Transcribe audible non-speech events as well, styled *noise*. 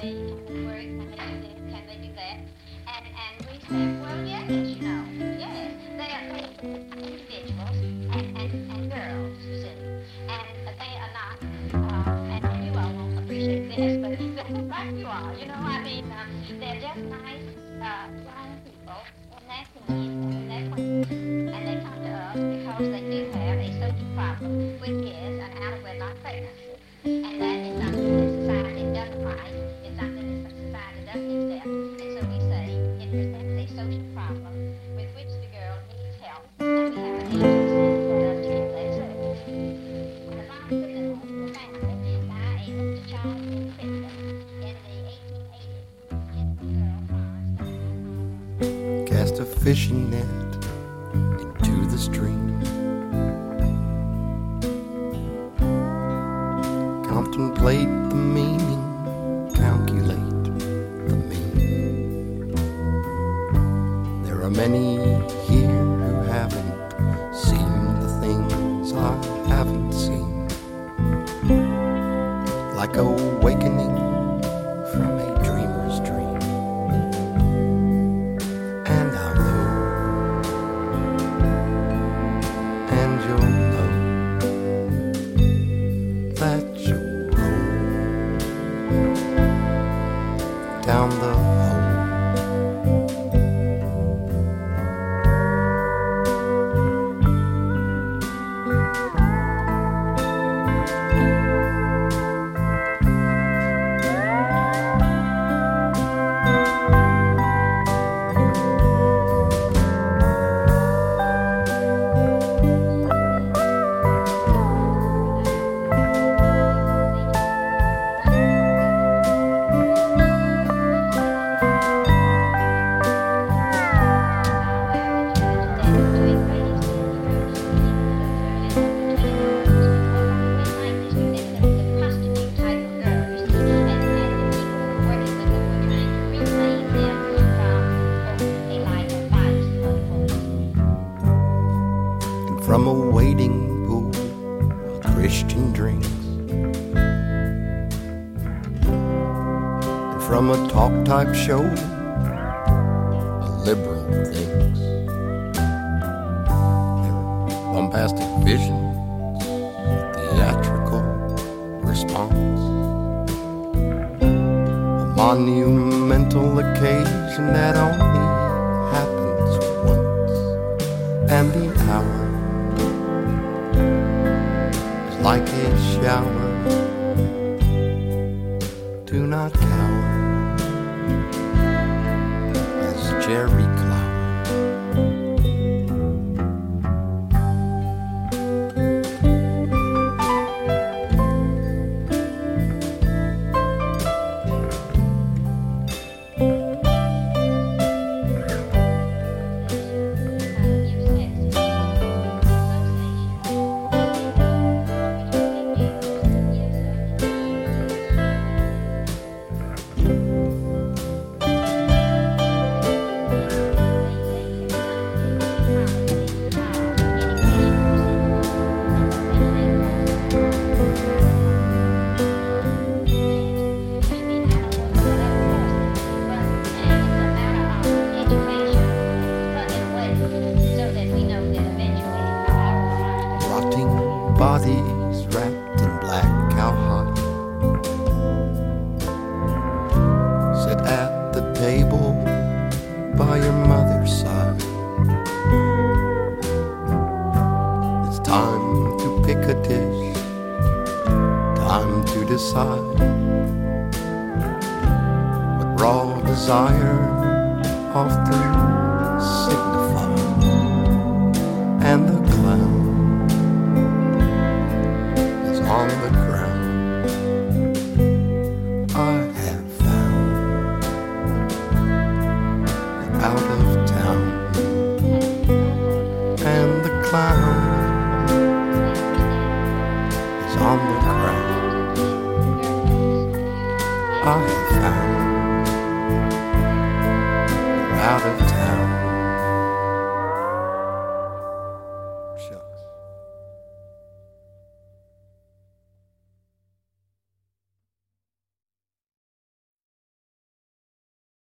they were examined can they do that? And, and we said, well, yes, you know, yes, they are individuals and, and, girls, you see, and they are not, uh, and you all won't appreciate this, but *laughs* that's like you all, you know, I mean, um, they're just nice, uh, people, and that's neat, and that's what, and they come to us because they do have a social problem, which is an out-of-wedlock pregnancy. Cast a fishing net into the stream. Contemplate the meaning, calculate the mean. There are many here who haven't seen the things I haven't seen. Like awakening from a waiting pool of Christian drinks, and from a talk type show, a liberal thinks. Bombastic visions, theatrical response, a monumental occasion that only happens once. And the hour like a shower. Do not cower as Jerry bodies wrapped in black cowhide. Sit at the table by your mother's side. It's time to pick a dish, time to decide what raw desire often out of town. And the clown is on the ground. I found out of